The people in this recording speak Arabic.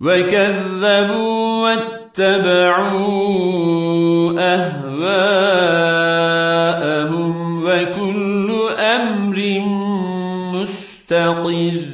وكذبوا واتبعوا أهواءهم وكل أمر مستقر